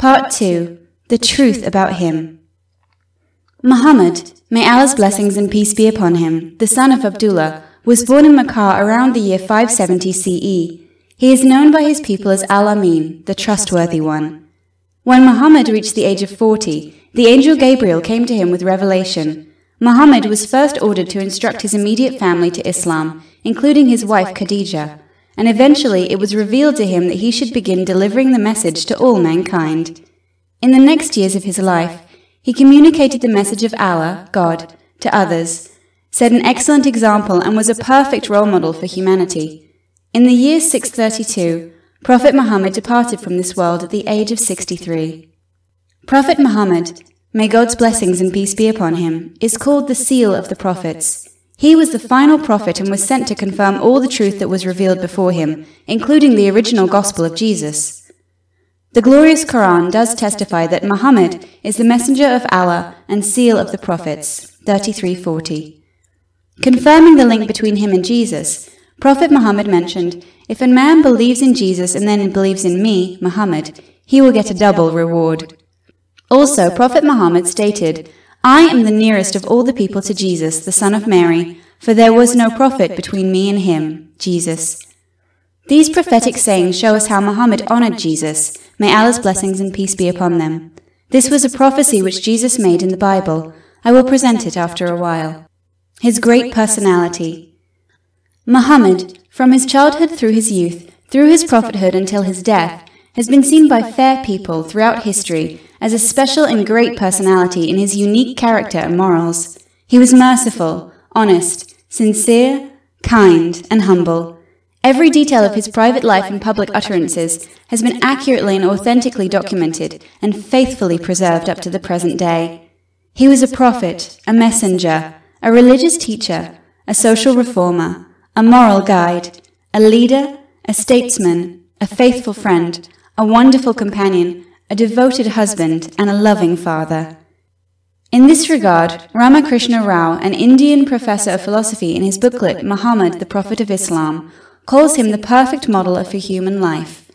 Part 2 The Truth About Him. Muhammad, may Allah's blessings and peace be upon him, the son of Abdullah, was born in Makkah around the year 570 CE. He is known by his people as Al Amin, the trustworthy one. When Muhammad reached the age of 40, the angel Gabriel came to him with revelation. Muhammad was first ordered to instruct his immediate family to Islam, including his wife Khadijah and eventually it was revealed to him that he should begin delivering the message to all mankind. In the next years of his life, he communicated the message of Allah, God, to others, set an excellent example, and was a perfect role model for humanity. In the year 632, Prophet Muhammad departed from this world at the age of 63. Prophet Muhammad, may God's blessings and peace be upon him, is called the seal of the prophets. He was the final prophet and was sent to confirm all the truth that was revealed before him, including the original gospel of Jesus. The glorious Quran does testify that Muhammad is the messenger of Allah and seal of the prophets. 3340. Confirming the link between him and Jesus, Prophet Muhammad mentioned, If a man believes in Jesus and then believes in me, Muhammad, he will get a double reward. Also, Prophet Muhammad stated, I am the nearest of all the people to Jesus, the Son of Mary, for there was no prophet between me and him, Jesus. These prophetic sayings show us how Muhammad honored Jesus. May Allah's blessings and peace be upon them. This was a prophecy which Jesus made in the Bible. I will present it after a while. His great personality. Muhammad, from his childhood through his youth, through his prophethood until his death, has been seen by fair people throughout history as a special and great personality in his unique character and morals. He was merciful, honest, sincere, kind, and humble. Every detail of his private life and public utterances has been accurately and authentically documented and faithfully preserved up to the present day. He was a prophet, a messenger, a religious teacher, a social reformer, a moral guide, a leader, a statesman, a faithful friend, a wonderful companion, a devoted husband, and a loving father. In this regard, Ramakrishna Rao, an Indian professor of philosophy, in his booklet Muhammad, the Prophet of Islam, calls him the perfect model for human life.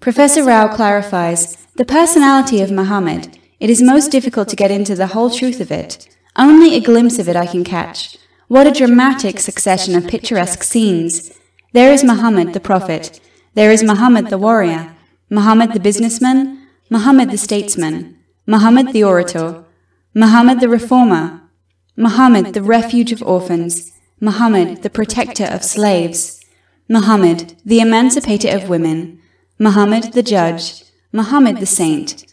Professor Rao clarifies the personality of Muhammad. It is most difficult to get into the whole truth of it. Only a glimpse of it I can catch. What a dramatic succession of picturesque scenes! There is Muhammad, the prophet. There is Muhammad, the warrior. Muhammad the businessman, Muhammad the statesman, Muhammad the orator, Muhammad the reformer, Muhammad the refuge of orphans, Muhammad the protector of slaves, Muhammad the emancipator of women, Muhammad the judge, Muhammad the saint.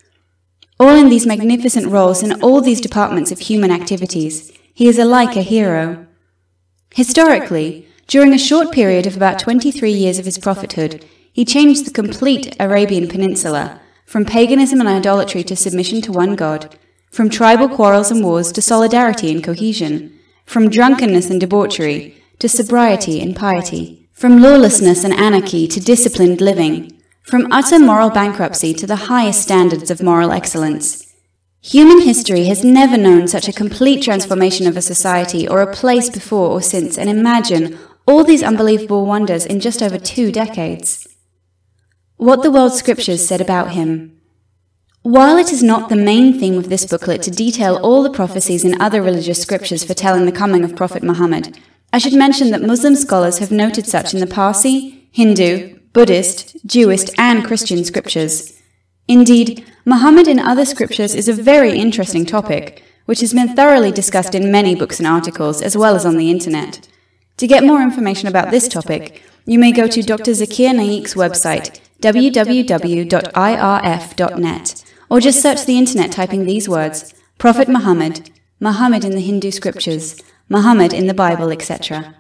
All in these magnificent roles in all these departments of human activities, he is alike a hero. Historically, during a short period of about 23 years of his prophethood, he changed the complete Arabian Peninsula, from paganism and idolatry to submission to one God, from tribal quarrels and wars to solidarity and cohesion, from drunkenness and debauchery to sobriety and piety, from lawlessness and anarchy to disciplined living, from utter moral bankruptcy to the highest standards of moral excellence. Human history has never known such a complete transformation of a society or a place before or since, and imagine all these unbelievable wonders in just over two decades what the world scriptures said about him. While it is not the main theme of this booklet to detail all the prophecies in other religious scriptures foretelling the coming of Prophet Muhammad, I should mention that Muslim scholars have noted such in the Parsi, Hindu, Buddhist, Jewish, and Christian scriptures. Indeed, Muhammad in other scriptures is a very interesting topic, which has been thoroughly discussed in many books and articles, as well as on the internet. To get more information about this topic, you may go to Dr. Zakir Naik's website, www.irf.net, or just search the internet typing these words Prophet Muhammad, Muhammad in the Hindu scriptures, Muhammad in the Bible, etc.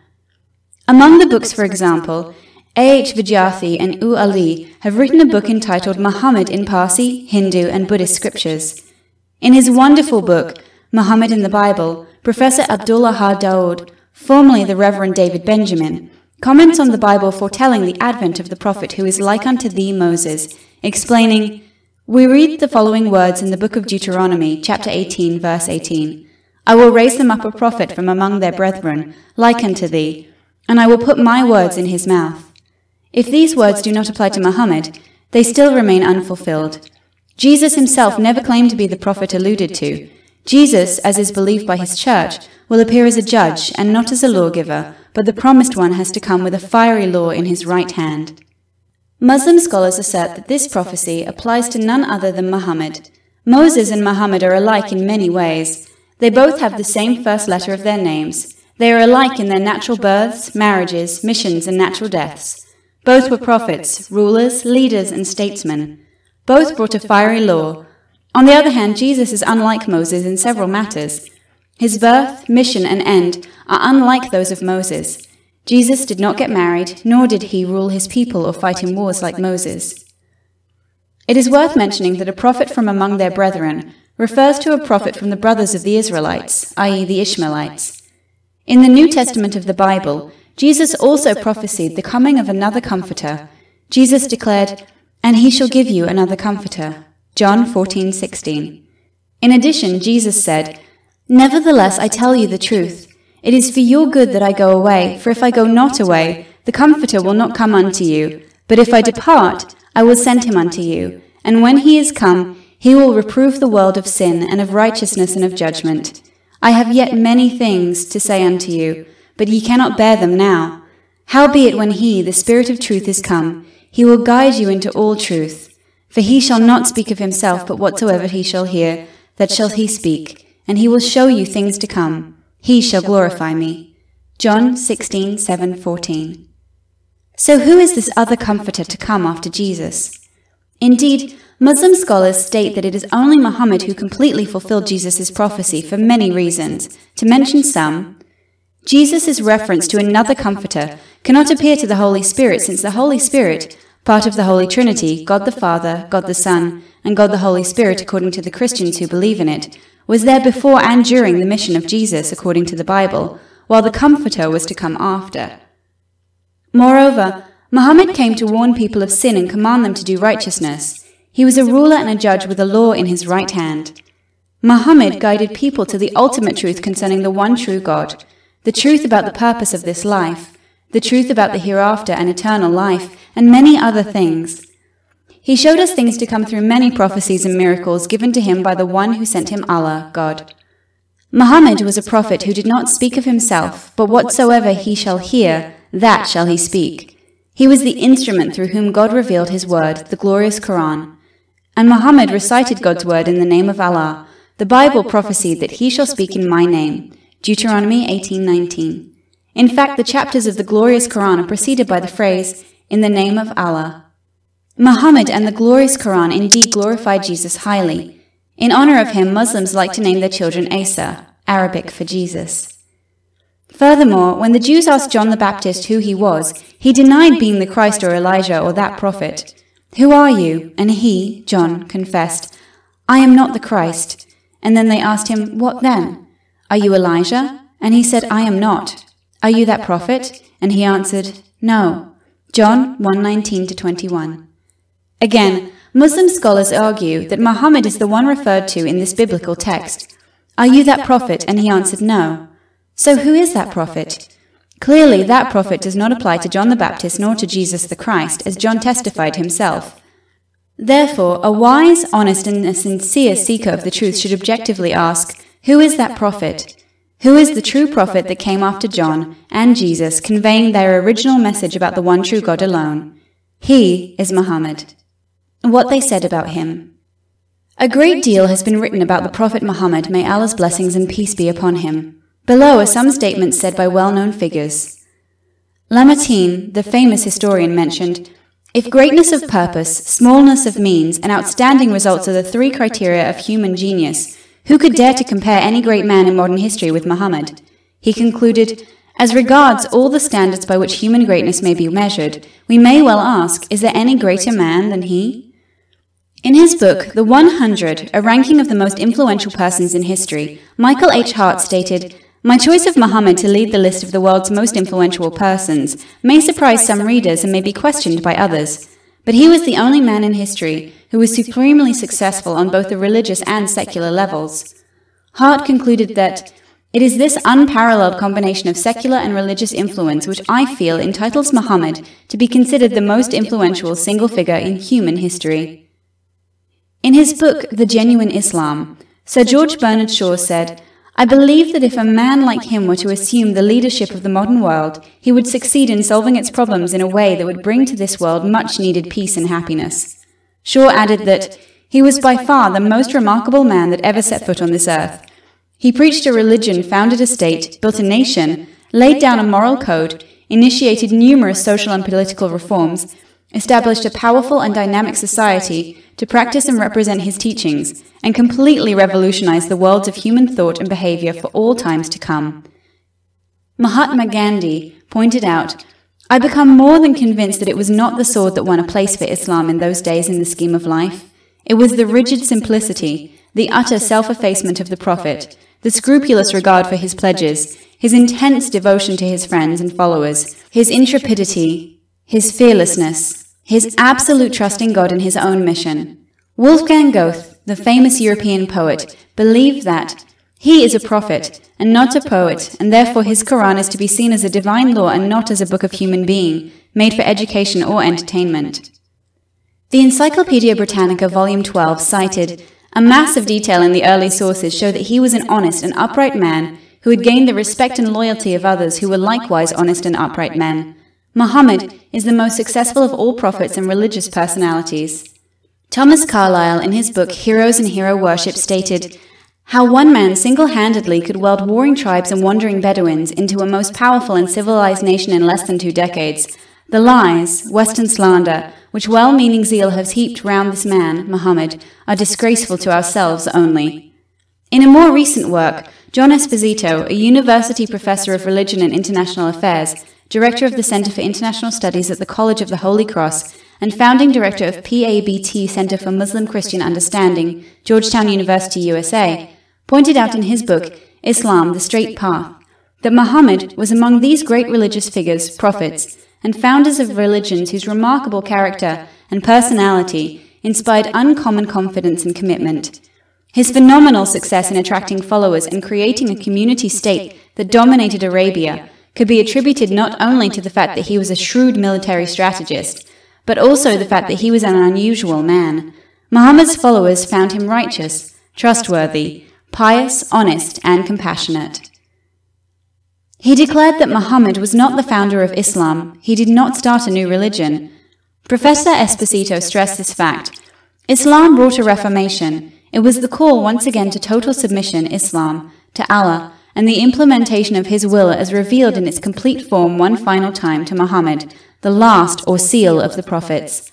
Among the books, for example, A.H. Vidyarthi and U. Ali have written a book entitled Muhammad in Parsi, Hindu, and Buddhist scriptures. In his wonderful book, Muhammad in the Bible, Professor Abdul Ahad Dawood, formerly the Reverend David Benjamin, comments on the Bible foretelling the advent of the prophet who is like unto thee, Moses, explaining, We read the following words in the book of Deuteronomy, chapter 18, verse 18. I will raise them up a prophet from among their brethren, like unto thee, and I will put my words in his mouth. If these words do not apply to Muhammad, they still remain unfulfilled. Jesus himself never claimed to be the prophet alluded to. Jesus, as is believed by his church, will appear as a judge and not as a lawgiver, but the promised one has to come with a fiery law in his right hand. Muslim scholars assert that this prophecy applies to none other than Muhammad. Moses and Muhammad are alike in many ways. They both have the same first letter of their names. They are alike in their natural births, marriages, missions, and natural deaths. Both were prophets, rulers, leaders, and statesmen. Both brought a fiery law. On the other hand, Jesus is unlike Moses in several matters. His birth, mission, and end are unlike those of Moses. Jesus did not get married, nor did he rule his people or fight in wars like Moses. It is worth mentioning that a prophet from among their brethren refers to a prophet from the brothers of the Israelites, i.e., the Ishmaelites. In the New Testament of the Bible, Jesus also prophesied the coming of another comforter. Jesus declared, And he shall give you another comforter. John 14:16. In addition, Jesus said, Nevertheless, I tell you the truth. It is for your good that I go away, for if I go not away, the Comforter will not come unto you. But if I depart, I will send him unto you. And when he is come, he will reprove the world of sin, and of righteousness, and of judgment. I have yet many things to say unto you, but ye cannot bear them now. Howbeit, when he, the Spirit of truth, is come, he will guide you into all truth. For he shall not speak of himself, but whatsoever he shall hear, that shall he speak and he will show you things to come. He shall glorify me. John 16, 7, 14. So who is this other comforter to come after Jesus? Indeed, Muslim scholars state that it is only Muhammad who completely fulfilled Jesus' prophecy for many reasons. To mention some, Jesus' reference to another comforter cannot appear to the Holy Spirit since the Holy Spirit, part of the Holy Trinity, God the Father, God the Son, and God the Holy Spirit according to the Christians who believe in it, was there before and during the mission of Jesus according to the Bible, while the Comforter was to come after. Moreover, Muhammad came to warn people of sin and command them to do righteousness. He was a ruler and a judge with a law in his right hand. Muhammad guided people to the ultimate truth concerning the one true God, the truth about the purpose of this life, the truth about the hereafter and eternal life, and many other things. He showed us things to come through many prophecies and miracles given to him by the one who sent him Allah, God. Muhammad was a prophet who did not speak of himself, but whatsoever he shall hear, that shall he speak. He was the instrument through whom God revealed his word, the glorious Quran. And Muhammad recited God's word in the name of Allah. The Bible prophesied that he shall speak in my name. Deuteronomy 18:19. In fact, the chapters of the glorious Quran are preceded by the phrase, in the name of Allah. Muhammad and the glorious Quran indeed glorified Jesus highly. In honor of him, Muslims like to name their children Isa, Arabic for Jesus. Furthermore, when the Jews asked John the Baptist who he was, he denied being the Christ or Elijah or that prophet. Who are you? And he, John, confessed, I am not the Christ. And then they asked him, What then? Are you Elijah? And he said, I am not. Are you that prophet? And he answered, No. John 1:19 to 21. Again, Muslim scholars argue that Muhammad is the one referred to in this biblical text. Are you that prophet? And he answered, No. So who is that prophet? Clearly, that prophet does not apply to John the Baptist nor to Jesus the Christ, as John testified himself. Therefore, a wise, honest, and a sincere seeker of the truth should objectively ask, Who is that prophet? Who is the true prophet that came after John and Jesus, conveying their original message about the one true God alone? He is Muhammad what they said about him. A great deal has been written about the Prophet Muhammad, may Allah's blessings and peace be upon him. Below are some statements said by well known figures. Lamartine, the famous historian, mentioned If greatness of purpose, smallness of means, and outstanding results are the three criteria of human genius, who could dare to compare any great man in modern history with Muhammad? He concluded, as regards all the standards by which human greatness may be measured, we may well ask, is there any greater man than he? In his book, The 100, a ranking of the most influential persons in history, Michael H. Hart stated, My choice of Muhammad to lead the list of the world's most influential persons may surprise some readers and may be questioned by others. But he was the only man in history who was supremely successful on both the religious and secular levels. Hart concluded that it is this unparalleled combination of secular and religious influence which I feel entitles Muhammad to be considered the most influential single figure in human history. In his book, The Genuine Islam, Sir George Bernard Shaw said, I believe that if a man like him were to assume the leadership of the modern world, he would succeed in solving its problems in a way that would bring to this world much needed peace and happiness. Shaw added that he was by far the most remarkable man that ever set foot on this earth. He preached a religion, founded a state, built a nation, laid down a moral code, initiated numerous social and political reforms, established a powerful and dynamic society to practice and represent his teachings, and completely revolutionized the worlds of human thought and behavior for all times to come. Mahatma Gandhi pointed out, I become more than convinced that it was not the sword that won a place for Islam in those days in the scheme of life. It was the rigid simplicity, the utter self effacement of the Prophet, the scrupulous regard for his pledges, his intense devotion to his friends and followers, his intrepidity, his fearlessness, his absolute trust in God and his own mission. Wolfgang Goethe, the famous European poet, believed that he is a prophet and not a poet, and therefore his Quran is to be seen as a divine law and not as a book of human being, made for education or entertainment. The Encyclopaedia Britannica, Volume 12, cited a mass of detail in the early sources show that he was an honest and upright man who had gained the respect and loyalty of others who were likewise honest and upright men. Muhammad is the most successful of all prophets and religious personalities. Thomas Carlyle, in his book Heroes and Hero Worship, stated how one man single handedly could weld warring tribes and wandering Bedouins into a most powerful and civilized nation in less than two decades. The lies, Western slander, which well meaning zeal has heaped round this man, Muhammad, are disgraceful to ourselves only. In a more recent work, John Esposito, a university professor of religion and international affairs, director of the Center for International Studies at the College of the Holy Cross, and founding director of PABT Center for Muslim Christian Understanding, Georgetown University, USA, pointed out in his book, Islam, the Straight Path, that Muhammad was among these great religious figures, prophets, and founders of religions whose remarkable character and personality inspired uncommon confidence and commitment. His phenomenal success in attracting followers and creating a community state that dominated Arabia could be attributed not only to the fact that he was a shrewd military strategist, but also the fact that he was an unusual man. Muhammad's followers found him righteous, trustworthy, pious, honest, and compassionate. He declared that Muhammad was not the founder of Islam, he did not start a new religion. Professor Esposito stressed this fact. Islam brought a reformation. It was the call once again to total submission, Islam, to Allah, and the implementation of His will as revealed in its complete form one final time to Muhammad, the last or seal of the prophets.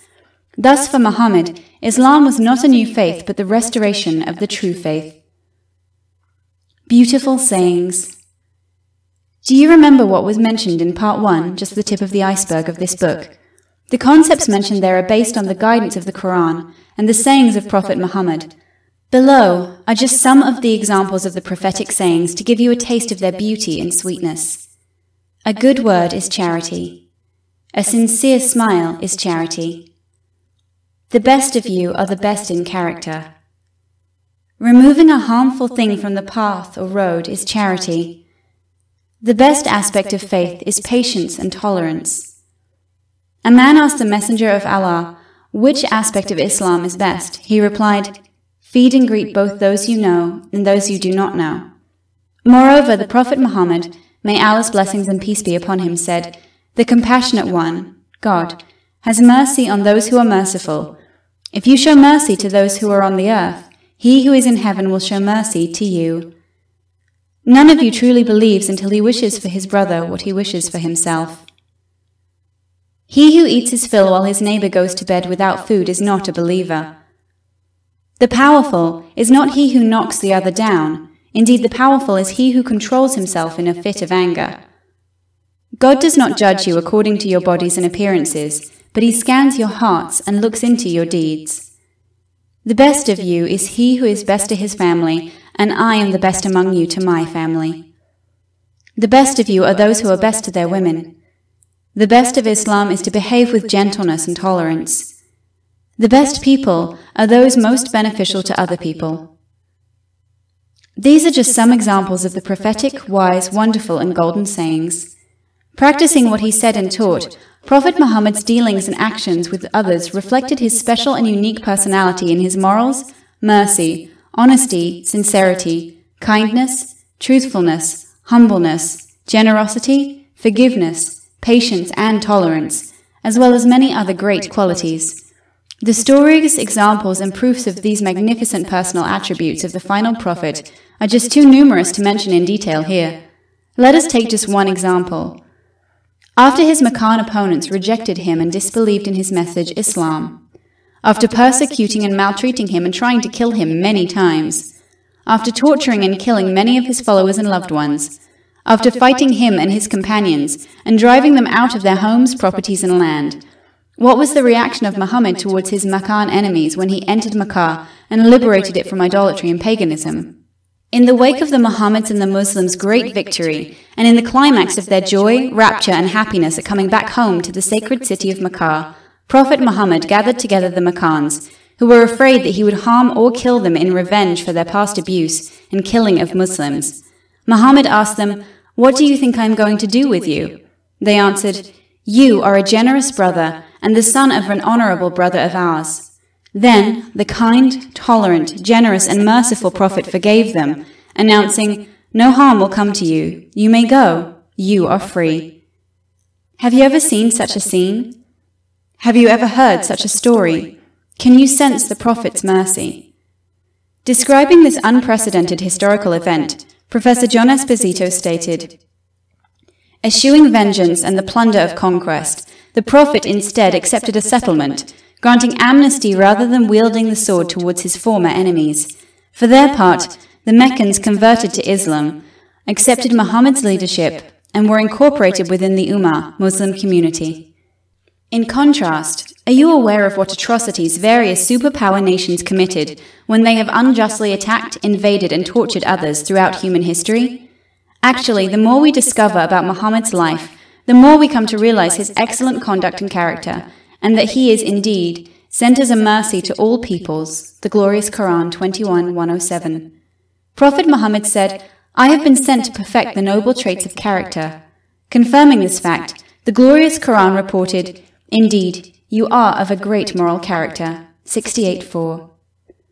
Thus, for Muhammad, Islam was not a new faith, but the restoration of the true faith. Beautiful sayings. Do you remember what was mentioned in part one, just the tip of the iceberg of this book? The concepts mentioned there are based on the guidance of the Quran and the sayings of Prophet Muhammad. Below are just some of the examples of the prophetic sayings to give you a taste of their beauty and sweetness. A good word is charity. A sincere smile is charity. The best of you are the best in character. Removing a harmful thing from the path or road is charity. The best aspect of faith is patience and tolerance. A man asked the Messenger of Allah, which aspect of Islam is best? He replied, Feed and greet both those you know and those you do not know. Moreover, the Prophet Muhammad, may Allah's blessings and peace be upon him, said, The compassionate one, God, has mercy on those who are merciful. If you show mercy to those who are on the earth, he who is in heaven will show mercy to you. None of you truly believes until he wishes for his brother what he wishes for himself. He who eats his fill while his neighbor goes to bed without food is not a believer. The powerful is not he who knocks the other down. Indeed, the powerful is he who controls himself in a fit of anger. God does not judge you according to your bodies and appearances, but he scans your hearts and looks into your deeds. The best of you is he who is best to his family and I am the best among you to my family. The best of you are those who are best to their women. The best of Islam is to behave with gentleness and tolerance. The best people are those most beneficial to other people. These are just some examples of the prophetic, wise, wonderful, and golden sayings. Practicing what he said and taught, Prophet Muhammad's dealings and actions with others reflected his special and unique personality in his morals, mercy, honesty, sincerity, kindness, truthfulness, humbleness, generosity, forgiveness, patience, and tolerance, as well as many other great qualities. The stories, examples, and proofs of these magnificent personal attributes of the final prophet are just too numerous to mention in detail here. Let us take just one example. After his Meccan opponents rejected him and disbelieved in his message, Islam, after persecuting and maltreating him and trying to kill him many times, after torturing and killing many of his followers and loved ones, after fighting him and his companions and driving them out of their homes, properties, and land, what was the reaction of Muhammad towards his Meccan enemies when he entered Mecca and liberated it from idolatry and paganism? In the wake of the Muhammad's and the Muslims' great victory, and in the climax of their joy, rapture, and happiness at coming back home to the sacred city of Makkah, Prophet Muhammad gathered together the Makkans, who were afraid that he would harm or kill them in revenge for their past abuse and killing of Muslims. Muhammad asked them, What do you think I am going to do with you? They answered, You are a generous brother and the son of an honorable brother of ours. Then the kind, tolerant, generous, and merciful Prophet forgave them, announcing, No harm will come to you. You may go. You are free. Have you ever seen such a scene? Have you ever heard such a story? Can you sense the Prophet's mercy? Describing this unprecedented historical event, Professor John Esposito stated, Eschewing vengeance and the plunder of conquest, the Prophet instead accepted a settlement granting amnesty rather than wielding the sword towards his former enemies. For their part, the Meccans converted to Islam, accepted Muhammad's leadership, and were incorporated within the Ummah, Muslim community. In contrast, are you aware of what atrocities various superpower nations committed when they have unjustly attacked, invaded, and tortured others throughout human history? Actually, the more we discover about Muhammad's life, the more we come to realize his excellent conduct and character, and that he is indeed sent as a mercy to all peoples, the glorious Quran 21:107. Prophet Muhammad said, I have been sent to perfect the noble traits of character. Confirming this fact, the glorious Quran reported, Indeed, you are of a great moral character. 68 4.